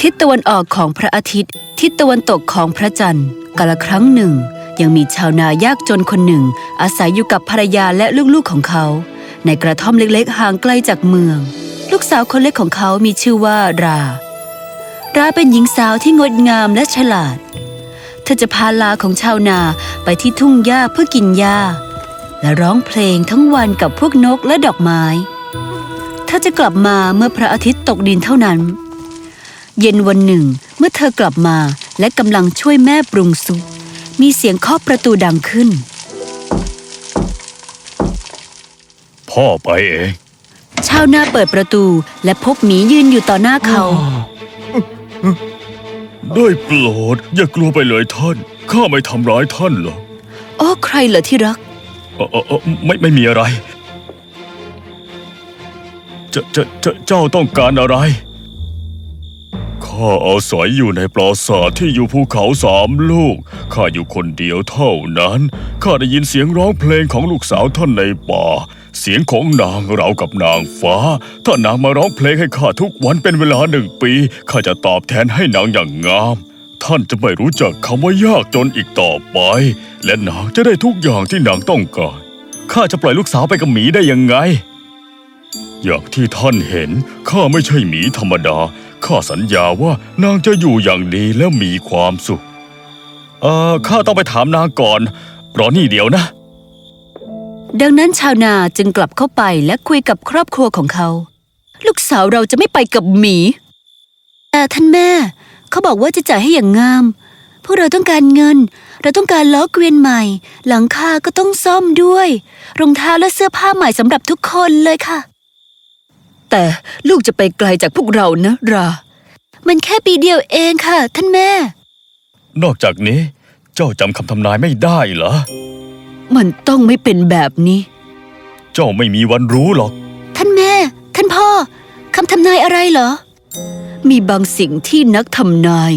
ทิศตะวันออกของพระอาทิตย์ ทิศตะวันตกของพระจันทร์กาละครั้งหนึ่ง ยังมีชาวนายากจนคนหนึ่ง อาศัยอยู่กับภรรยาและลูกๆของเขา ในกระท่อมเล็กๆ ห่างไกลจากเมือง ลูกสาวคนเล็กของเขามีชื่อว่ารา ราเป็นหญิงสาวที่งดงามและฉลาด เธอจะพาลาของชาวนาไปที่ทุ่งหญ้าเพื่อกินหญ้า และร้องเพลงทั้งวันกับพวกนกและดอกไม้ เธอจะกลับมาเมื่อพระอาทิตย์ตกดินเท่านั้น เย็นวันหนึ่ง เมื่อเธอกลับมาและกำลังช่วยแม่ปรุงซุป มีเสียงเคาะประตูดังขึ้น พ่อไปเอง ชาวนาเปิดประตูและพบหมียืนอยู่ต่อหน้าเขา ได้โปรดอย่ากลัวไปเลยท่าน ข้าไม่ทำร้ายท่านหรอกโอ้ใครเหรอที่รัก เอ่อเอ่อเอ่อไม่ไม่มีอะไรจะจะจะเจ้าต้องการอะไร ข้าอาศัยอยู่ในปราสาทที่อยู่ภูเขาสามลูก ข้าอยู่คนเดียวเท่านั้น ข้าได้ยินเสียงร้องเพลงของลูกสาวท่านในป่า เสียงของนางเราวกับนางฟ้า ถ้านางมาร้องเพลงให้ข้าทุกวันเป็นเวลาหนึ่งปี ข้าจะตอบแทนให้นางอย่างงาม ท่านจะไม่รู้จักคำว่ายากจนอีกต่อไป และนางจะได้ทุกอย่างที่นางต้องการ ข้าจะปล่อยลูกสาวไปกับหมีได้ยังไง อย่างที่ท่านเห็น ข้าไม่ใช่หมีธรรมดา ข้าสัญญาว่านางจะอยู่อย่างดีและมีความสุข เอ่อข้าต้องไปถามนางก่อน รอนี่เดี๋ยวนะ ดังนั้นชาวนาจึงกลับเข้าไปและคุยกับครอบครัวของเขา ลูกสาวเราจะไม่ไปกับหมี แต่ท่านแม่ เขาบอกว่าจะจ่ายให้อย่างงาม พวกเราต้องการเงิน เราต้องการล้อเกวียนใหม่ หลังคาก็ต้องซ่อมด้วย รองเท้าและเสื้อผ้าใหม่สำหรับทุกคนเลยค่ะ แต่ลูกจะไปไกลจากพวกเรานะรา มันแค่ปีเดียวเองค่ะ ท่านแม่ นอกจากนี้ เจ้าจำคำทำนายไม่ได้เหรอ มันต้องไม่เป็นแบบนี้ เจ้าไม่มีวันรู้หรอก ท่านแม่ ท่านพ่อคำทำนายอะไรเหรอ มีบางสิ่งที่นักทำนาย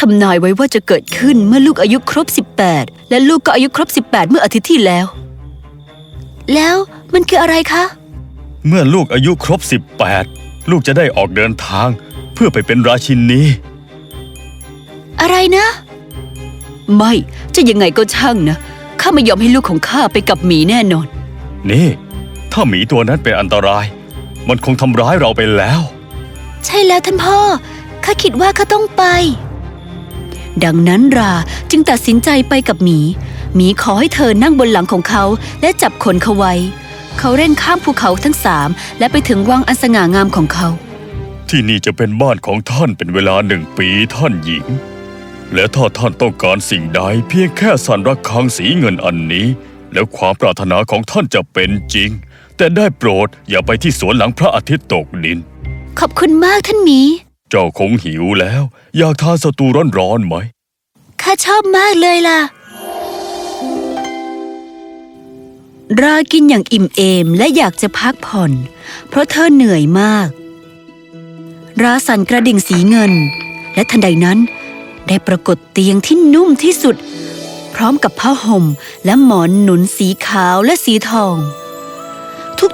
ทำนายไว้ว่าจะเกิดขึ้นเมื่อลูกอายุครบ 18 และลูกก็อายุครบ 18 เมื่ออาทิตย์ที่แล้ว แล้วมันคืออะไรคะ เมื่อลูกอายุครบ 18 ลูกจะได้ออกเดินทาง เพื่อไปเป็นราชินีอะไรนะ ไม่จะยังไงก็ช่างนะข้าไม่ยอมให้ลูกของข้าไปกับหมีแน่นอน นี่ ถ้าหมีตัวนั้นเป็นอันตราย มันคงทำร้ายเราไปแล้ว ใช่แล้วท่านพ่อข้าคิดว่าข้าต้องไป ดังนั้นราจึงตัดสินใจไปกับหมี หมีขอให้เธอนั่งบนหลังของเขาและจับขนเขาไว้ เขาเร่นข้ามภูเขาทั้งสามและไปถึงวังอันสง่างามของเขา ที่นี่จะเป็นบ้านของท่านเป็นเวลาหนึ่งปีท่านหญิง และถ้าท่านต้องการสิ่งใดเพียงแค่สันรักคังสีเงินอันนี้ แล้วความปรารถนาของท่านจะเป็นจริง แต่ได้โปรดอย่าไปที่สวนหลังพระอาทิตย์ตกดิน ขอบคุณมากท่านหมี เจ้าคงหิวแล้ว อยากทานสตูร้อนๆไหม ข้าชอบมากเลยล่ะ รากินอย่างอิ่มเอมและอยากจะพักผ่อน เพราะเธอเหนื่อยมาก ราสั่นกระดิ่งสีเงิน และทันใดนั้น ได้ปรากฏเตียงที่นุ่มที่สุด พร้อมกับผ้าห่มและหมอนหนุนสีขาวและสีทอง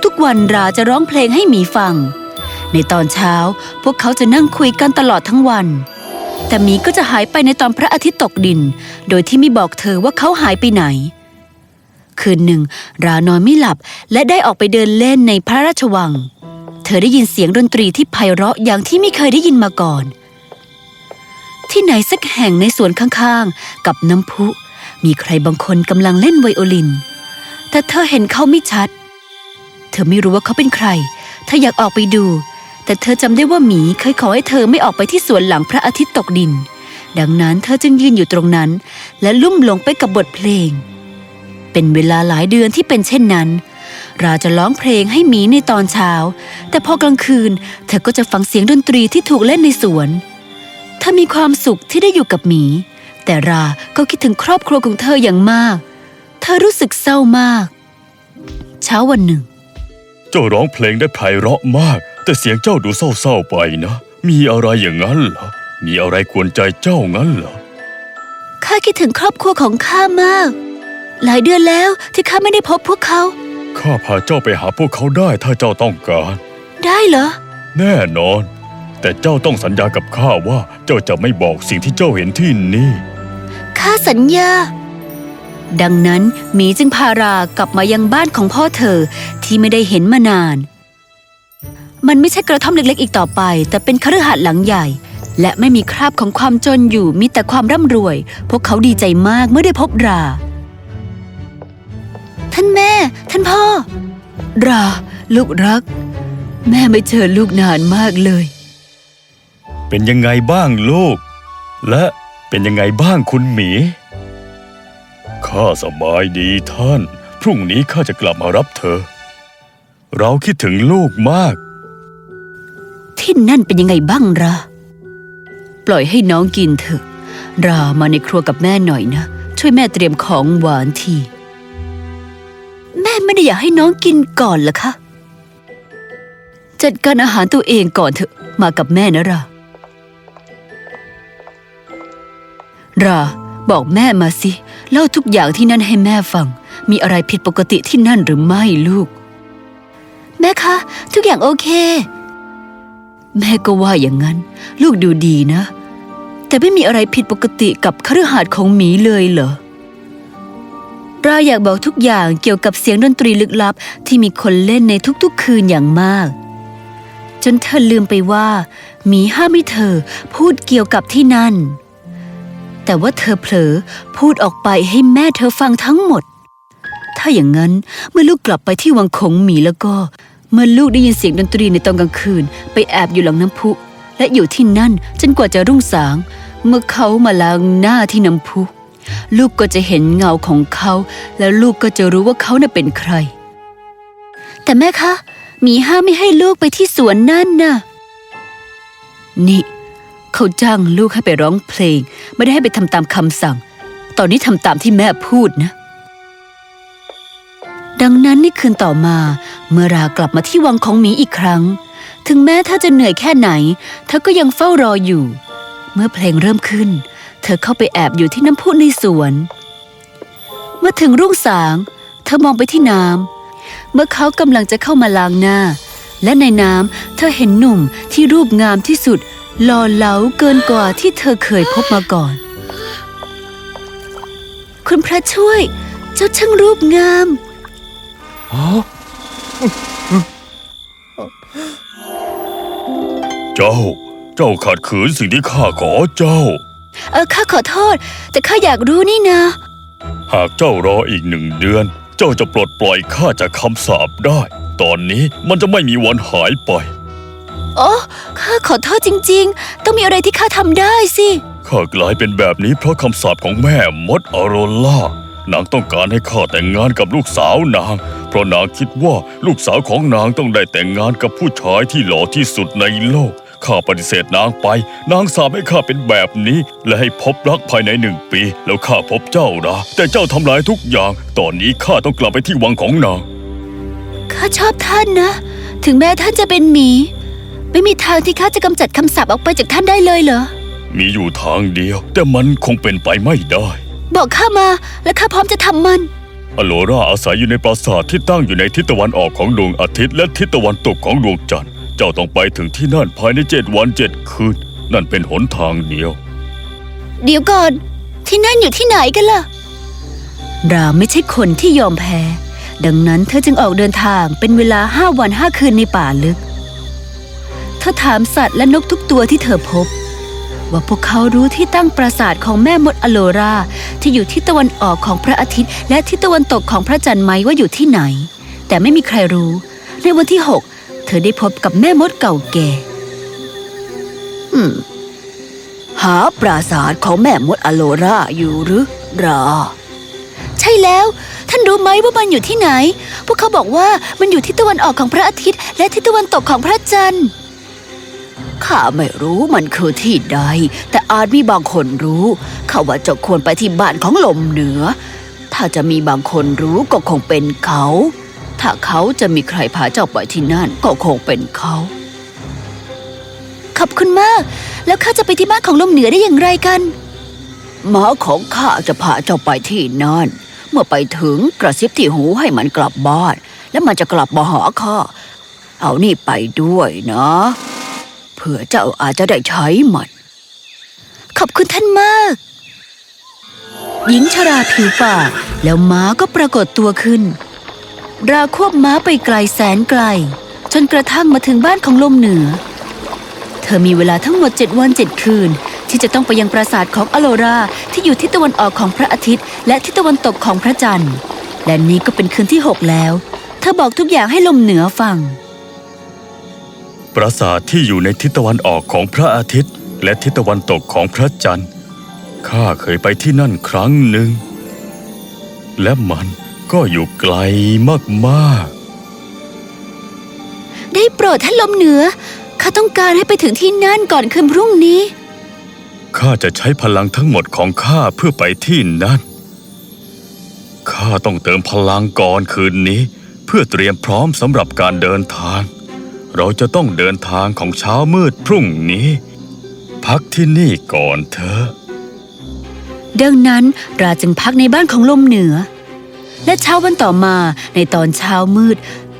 ทุกๆวันราจะร้องเพลงให้หมีฟัง ในตอนเช้าพวกเขาจะนั่งคุยกันตลอดทั้งวัน แต่หมีก็จะหายไปในตอนพระอาทิตย์ตกดิน โดยที่ไม่บอกเธอว่าเขาหายไปไหน คืนหนึ่ง รานอนไม่หลับ และได้ออกไปเดินเล่นในพระราชวัง เธอได้ยินเสียงดนตรีที่ไพเราะอย่างที่ไม่เคยได้ยินมาก่อน ที่ไหนสักแห่งในสวนข้างๆ กับน้ำพุ มีใครบางคนกำลังเล่นไวโอลิน แต่เธอเห็นเขาไม่ชัด เธอไม่รู้ว่าเขาเป็นใคร เธออยากออกไปดู แต่เธอจำได้ว่าหมีเคยขอให้เธอไม่ออกไปที่สวนหลังพระอาทิตย์ตกดินดังนั้นเธอจึงยืนอยู่ตรงนั้น และลุ่มหลงไปกับบทเพลง เป็นเวลาหลายเดือนที่เป็นเช่นนั้น ราจะร้องเพลงให้หมีในตอนเช้า แต่พอกลางคืน เธอก็จะฟังเสียงดนตรีที่ถูกเล่นในสวน เธอมีความสุขที่ได้อยู่กับหมี แต่ราก็คิดถึงครอบครัวของเธออย่างมาก เธอรู้สึกเศร้ามาก เช้าวันหนึ่ง เจ้าร้องเพลงได้ไพเราะมาก แต่เสียงเจ้าดูเศร้าๆไปนะ มีอะไรอย่างนั้นเหรอมีอะไรกวนใจเจ้างั้นเหรอข้าคิดถึงครอบครัวของข้ามาก หลายเดือนแล้วที่ข้าไม่ได้พบพวกเขา ข้าพาเจ้าไปหาพวกเขาได้ถ้าเจ้าต้องการ ได้เหรอ แน่นอน แต่เจ้าต้องสัญญากับข้าว่าเจ้าจะไม่บอกสิ่งที่เจ้าเห็นที่นี่ ข้าสัญญา ดังนั้นหมีจึงพารากลับมายังบ้านของพ่อเธอที่ไม่ได้เห็นมานาน มันไม่ใช่กระท่อมเล็กๆอีกต่อไป แต่เป็นคฤหาสน์หลังใหญ่และไม่มีคราบของความจนอยู่มีแต่ความร่ำรวย พวกเขาดีใจมากเมื่อได้พบรา ท่านแม่ ท่านพ่อ รา ลูกรัก แม่ไม่เจอลูกนานมากเลย เป็นยังไงบ้างลูก และเป็นยังไงบ้างคุณหมี ข้าสบายดีท่าน พรุ่งนี้ข้าจะกลับมารับเธอ เราคิดถึงลูกมาก ที่นั่นเป็นยังไงบ้างรา ปล่อยให้น้องกินเถอะ รามาในครัวกับแม่หน่อยนะ ช่วยแม่เตรียมของหวานทีแม่ ไม่ได้อยากให้น้องกินก่อนเหรอคะ จัดการอาหารตัวเองก่อนเถอะ มากับแม่นะรา ราบอกแม่มาสิ เล่าทุกอย่างที่นั่นให้แม่ฟัง มีอะไรผิดปกติที่นั่นหรือไม่ลูก แม่คะ ทุกอย่างโอเค แม่ก็ว่าอย่างนั้น ลูกดูดีนะ แต่ไม่มีอะไรผิดปกติกับคฤหาสน์ของหมีเลยเหรอ เราอยากบอกทุกอย่างเกี่ยวกับเสียงดนตรีลึกลับที่มีคนเล่นในทุกๆคืนอย่างมาก จนเธอลืมไปว่าหมีห้ามให้เธอพูดเกี่ยวกับที่นั่น แต่ว่าเธอเผลอพูดออกไปให้แม่เธอฟังทั้งหมด ถ้าอย่างนั้นเมื่อลูกกลับไปที่วังของหมีแล้วก็ เมื่อลูกได้ยินเสียงดนตรีในตอนกลางคืน ไปแอบอยู่หลังน้ำพุ และอยู่ที่นั่นจนกว่าจะรุ่งสาง เมื่อเขามาล้างหน้าที่น้ำพุ ลูกก็จะเห็นเงาของเขา แล้วลูกก็จะรู้ว่าเขาน่ะเป็นใคร แต่แม่คะหมีห้ามไม่ให้ลูกไปที่สวนนั่นน่ะ นี่ เขาจ้างลูกให้ไปร้องเพลง ไม่ได้ให้ไปทำตามคำสั่ง ตอนนี้ทำตามที่แม่พูดนะ ดังนั้นในคืนต่อมา เมื่อรากลับมาที่วังของหมีอีกครั้ง ถึงแม้เธอจะเหนื่อยแค่ไหนเธอก็ยังเฝ้ารออยู่ เมื่อเพลงเริ่มขึ้น เธอเข้าไปแอบอยู่ที่น้ำพุในสวน เมื่อถึงรุ่งสาง เธอมองไปที่น้ำเมื่อเขากำลังจะเข้ามาล้างหน้า และในน้ำเธอเห็นหนุ่มที่รูปงามที่สุดหล่อเหลาเกินกว่าที่เธอเคยพบมาก่อน คุณพระช่วย เจ้าช่างรูปงามเจ้า เจ้าขัดขืนสิ่งที่ข้าขอเจ้า เออข้าขอโทษ แต่ข้าอยากรู้นี่นะ หากเจ้ารออีกหนึ่งเดือน เจ้าจะปลดปล่อยข้าจากคำสาปได้ ตอนนี้มันจะไม่มีวันหายไป โอ้ข้าขอโทษจริง ๆ ต้องมีอะไรที่ข้าทำได้สิ ข้ากลายเป็นแบบนี้เพราะคำสาปของแม่มดอโรล่านางต้องการให้ข้าแต่งงานกับลูกสาวนาง เพราะนางคิดว่าลูกสาวของนางต้องได้แต่งงานกับผู้ชายที่หล่อที่สุดในโลก ข้าปฏิเสธนางไป นางสาปให้ข้าเป็นแบบนี้ และให้พบรักภายในหนึ่งปี แล้วข้าพบเจ้านะ แต่เจ้าทำลายทุกอย่าง ตอนนี้ข้าต้องกลับไปที่วังของนาง ข้าชอบท่านนะ ถึงแม้ท่านจะเป็นหมี ไม่มีทางที่ข้าจะกำจัดคำสาปออกไปจากท่านได้เลยเหรอ มีอยู่ทางเดียว แต่มันคงเป็นไปไม่ได้ บอกข้ามา และข้าพร้อมจะทำมันอโลราอาศัยอยู่ในปราสาทที่ตั้งอยู่ในทิศตะวันออกของดวงอาทิตย์และทิศตะวันตกของดวงจันทร์ เจ้าต้องไปถึงที่นั่นภายในเจ็ดวันเจ็ดคืน นั่นเป็นหนทางเดียว เดี๋ยวก่อน ที่นั่นอยู่ที่ไหนกันล่ะ ราไม่ใช่คนที่ยอมแพ้ ดังนั้นเธอจึงออกเดินทางเป็นเวลาห้าวันห้าคืนในป่าลึก เธอถามสัตว์และนกทุกตัวที่เธอพบ ว่าพวกเขารู้ที่ตั้งปราสาทของแม่มดอโลราที่อยู่ทิศตะวันออกของพระอาทิตย์ และทิศตะวันตกของพระจันทร์ไหมว่าอยู่ที่ไหน แต่ไม่มีใครรู้ ในวันที่หกเธ อได้พบกับแม่มดเก่าแก่อืมหาปราสาทของแม่มดอโลราอยู่หรือราใช่แล้ว ท่านรู้ไหมว่ามันอยู่ที่ไหน พวกเขาบอกว่ามันอยู่ที่ตะวันออกของพระอาทิตย์ และทิศตะวันตกของพระจันทร์ข้าไม่รู้มันคือที่ใด แต่อาจมีบางคนรู้ข้าว่าเจ้าควรไปที่บ้านของลมเหนือ ถ้าจะมีบางคนรู้ก็คงเป็นเขา ถ้าเขาจะมีใครพาเจ้าไปที่นั่นก็คงเป็นเขา ขอบคุณมาก แล้วข้าจะไปที่บ้านของลมเหนือได้อย่างไรกันหมาของข้าจะพาเจ้าไปที่นั่น เมื่อไปถึงกระซิบที่หูให้มันกลับบ้าน แล้วมันจะกลับมาหาข้า เอานี่ไปด้วยนะเพื่อผื่อเจ้าอาจจะได้ใช้มัน ขอบคุณท่านมาก หญิงชราผิวปากแล้วม้าก็ปรากฏตัวขึ้น ราควบม้าไปไกลแสนไกล จนกระทั่งมาถึงบ้านของลมเหนือ เธอมีเวลาทั้งหมดเจ็ดวันเจ็ดคืน ที่จะต้องไปยังปราสาทของอโลราที่อยู่ทิศตะวันออกของพระอาทิตย์ และทิศตะวันตกของพระจันทร์ และนี้ก็เป็นคืนที่หกแล้ว เธอบอกทุกอย่างให้ลมเหนือฟัง ปราสาทที่อยู่ในทิศตะวันออกของพระอาทิตย์ และทิศตะวันตกของพระจันทร์ข้าเคยไปที่นั่นครั้งหนึ่งและมัน ก็อยู่ไกลมากได้โปรดท่านลมเหนือ ข้าต้องการให้ไปถึงที่นั่นก่อนคืนพรุ่งนี้ๆข้าจะใช้พลังทั้งหมดของข้าเพื่อไปที่นั่น ข้าต้องเติมพลังก่อนคืนนี้ เพื่อเตรียมพร้อมสำหรับการเดินทาง เราจะต้องเดินทางของเช้ามืดพรุ่งนี้ พักที่นี่ก่อนเถอะดังนั้นราจึงพักในบ้านของลมเหนือ และเช้าวันต่อมาในตอนเช้ามืด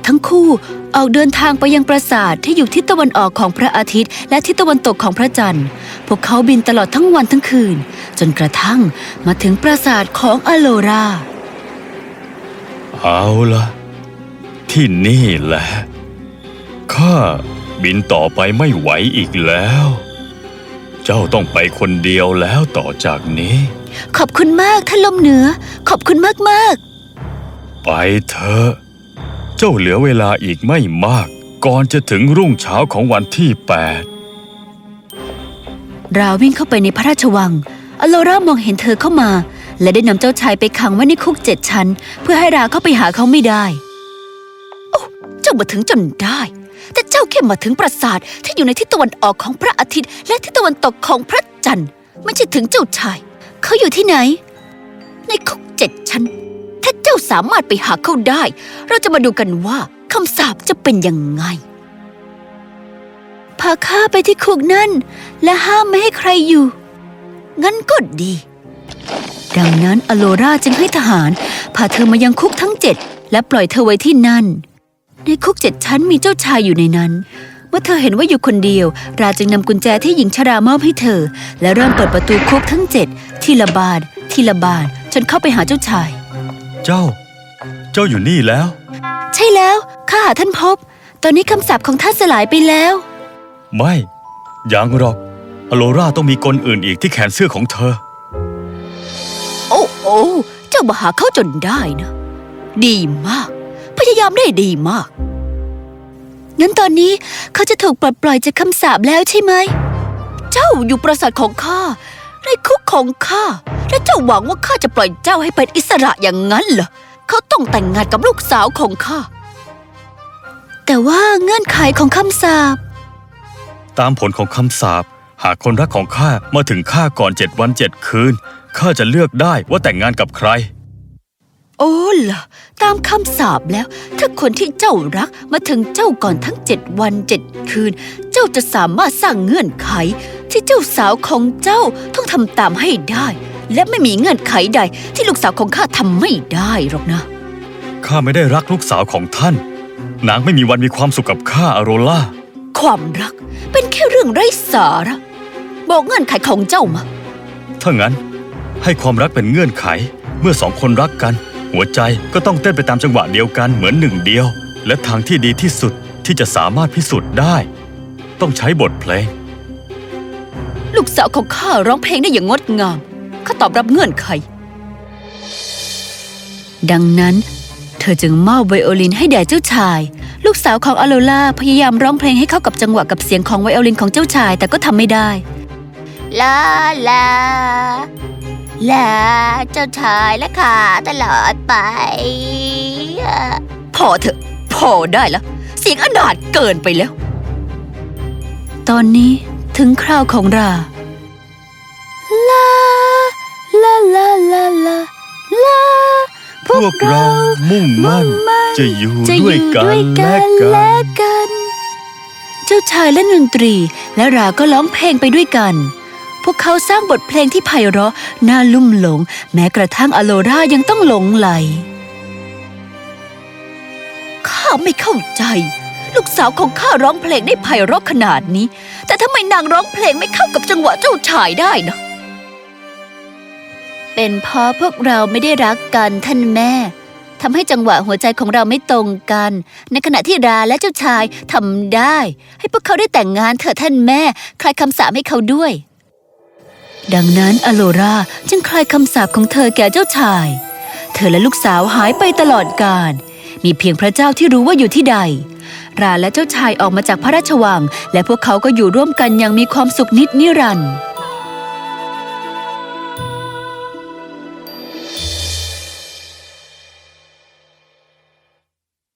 ทั้งคู่ออกเดินทางไปยังปราสาทที่อยู่ทิศตะวันออกของพระอาทิตย์ และทิศตะวันตกของพระจันทร์ พวกเขาบินตลอดทั้งวันทั้งคืน จนกระทั่งมาถึงปราสาทของอโลราเอาละที่นี่แหละข้าบินต่อไปไม่ไหวอีกแล้ว เจ้าต้องไปคนเดียวแล้วต่อจากนี้ ขอบคุณมากท่านลมเหนือ ขอบคุณมากมาก ไปเถอะ เจ้าเหลือเวลาอีกไม่มาก ก่อนจะถึงรุ่งเช้าของวันที่แปดราวิ่งเข้าไปในพระราชวัง อโลรามองเห็นเธอเข้ามา และได้นำเจ้าชายไปขังไว้ในคุกเจ็ดชั้น เพื่อให้ราเข้าไปหาเขาไม่ได้ โอ้ เจ้ามาถึงจนได้ แต่เจ้าแค่มาถึงปราสาทที่อยู่ในทิศตะวันออกของพระอาทิตย์ และทิศตะวันตกของพระจันทร์ ไม่ใช่ถึงเจ้าชาย เขาอยู่ที่ไหน ในคุกเจ็ดชั้น เจ้าสามารถไปหาเขาได้ เราจะมาดูกันว่าคำสาปจะเป็นยังไง พาข้าไปที่คุกนั่น และห้ามไม่ให้ใครอยู่ งั้นก็ดี ดังนั้นอโลราจึงให้ทหารพาเธอมายังคุกทั้งเจ็ดและปล่อยเธอไว้ที่นั่น ในคุกเจ็ดชั้นมีเจ้าชายอยู่ในนั้น เมื่อเธอเห็นว่าอยู่คนเดียว ราจึงนำกุญแจที่หญิงชรามอบให้เธอ และเริ่มเปิดประตูคุกทั้งเจ็ดทีละบานทีละบานจนเข้าไปหาเจ้าชาย เจ้า เจ้าอยู่นี่แล้ว ใช่แล้ว ข้าหาท่านพบ ตอนนี้คำสาปของท่านสลายไปแล้ว ไม่ ยังหรอก อโลราต้องมีกลอื่นอีกที่แขนเสื้อของเธอ โอ้โอ้เจ้ามาหาเขาจนได้นะ ดีมาก พยายามได้ดีมาก งั้นตอนนี้เขาจะถูกปลดปล่อยจากคำสาปแล้วใช่ไหม เจ้าอยู่ปราสาทของข้า ในคุกของข้า และเจ้าหวังว่าข้าจะปล่อยเจ้าให้เป็นอิสระอย่างนั้นเหรอ เขาต้องแต่งงานกับลูกสาวของข้า แต่ว่าเงื่อนไขของคำสาป ตามผลของคำสาปหากคนรักของข้ามาถึงข้าก่อนเจ็ดวันเจ็ดคืนข้าจะเลือกได้ว่าแต่งงานกับใคร โอ้ล่ะ ตามคำสาปแล้ว ถ้าคนที่เจ้ารักมาถึงเจ้าก่อนทั้งเจ็ดวันเจ็ดคืน เจ้าจะสามารถสร้างเงื่อนไข ที่เจ้าสาวของเจ้าต้องทำตามให้ได้ และไม่มีเงื่อนไขใด ที่ลูกสาวของข้าทำไม่ได้หรอกนะ ข้าไม่ได้รักลูกสาวของท่าน นางไม่มีวันมีความสุขกับข้าอโรล่า ความรักเป็นแค่เรื่องไร้สาระ บอกเงื่อนไขของเจ้ามา ถ้างั้น ให้ความรักเป็นเงื่อนไขเมื่อสองคนรักกัน หัวใจก็ต้องเต้นไปตามจังหวะเดียวกันเหมือนหนึ่งเดียว และทางที่ดีที่สุดที่จะสามารถพิสูจน์ได้ ต้องใช้บทเพลง ลูกสาวของข้าร้องเพลงได้อย่างงดงามข้าตอบรับเงื่อนไข ดังนั้น เธอจึงมอบไวโอลินให้แด่เจ้าชาย ลูกสาวของอโลล่าพยายามร้องเพลงให้เข้ากับจังหวะกับเสียงของไวโอลินของเจ้าชายแต่ก็ทำไม่ได้ ลาลา ลาเจ้าชายและข้าตลอดไป พอเถอะ พอได้แล้ว เสียงอนาถเกินไปแล้ว ตอนนี้ถึงคราวของรา ลา ลา ลา ลา ลา ลา พวกเรามุ่งมั่น จะอยู่จะอด้วยยู่กัด้วยนกัและนกัและน กัน เจ้าชายเล่นดนตรีและราก็ร้องเพลงไปด้วยกัน พวกเขาสร้างบทเพลงที่ไพเราะน่าลุ่มหลง แม้กระทั่งอโลรายังต้องหลงไหล ข้าไม่เข้าใจ ลูกสาวของข้าร้องเพลงได้ไพเราะขนาดนี้ แต่ทำไมนางร้องเพลงไม่เข้ากับจังหวะเจ้าชายได้นะ เป็นเพราะพวกเราไม่ได้รักกันท่านแม่ทำให้จังหวะหัวใจของเราไม่ตรงกัน ในขณะที่ราและเจ้าชายทำได้ ให้พวกเขาได้แต่งงานเถอะท่านแม่คลายคำสาปให้เขาด้วย ดังนั้นอโลราจึงคลายคำสาปของเธอแก่เจ้าชาย เธอและลูกสาวหายไปตลอดกาลมีเพียงพระเจ้าที่รู้ว่าอยู่ที่ใด ราและเจ้าชายออกมาจากพระราชวัง และพวกเขาก็อยู่ร่วมกันอย่างมีความสุขนิดนิรันดร์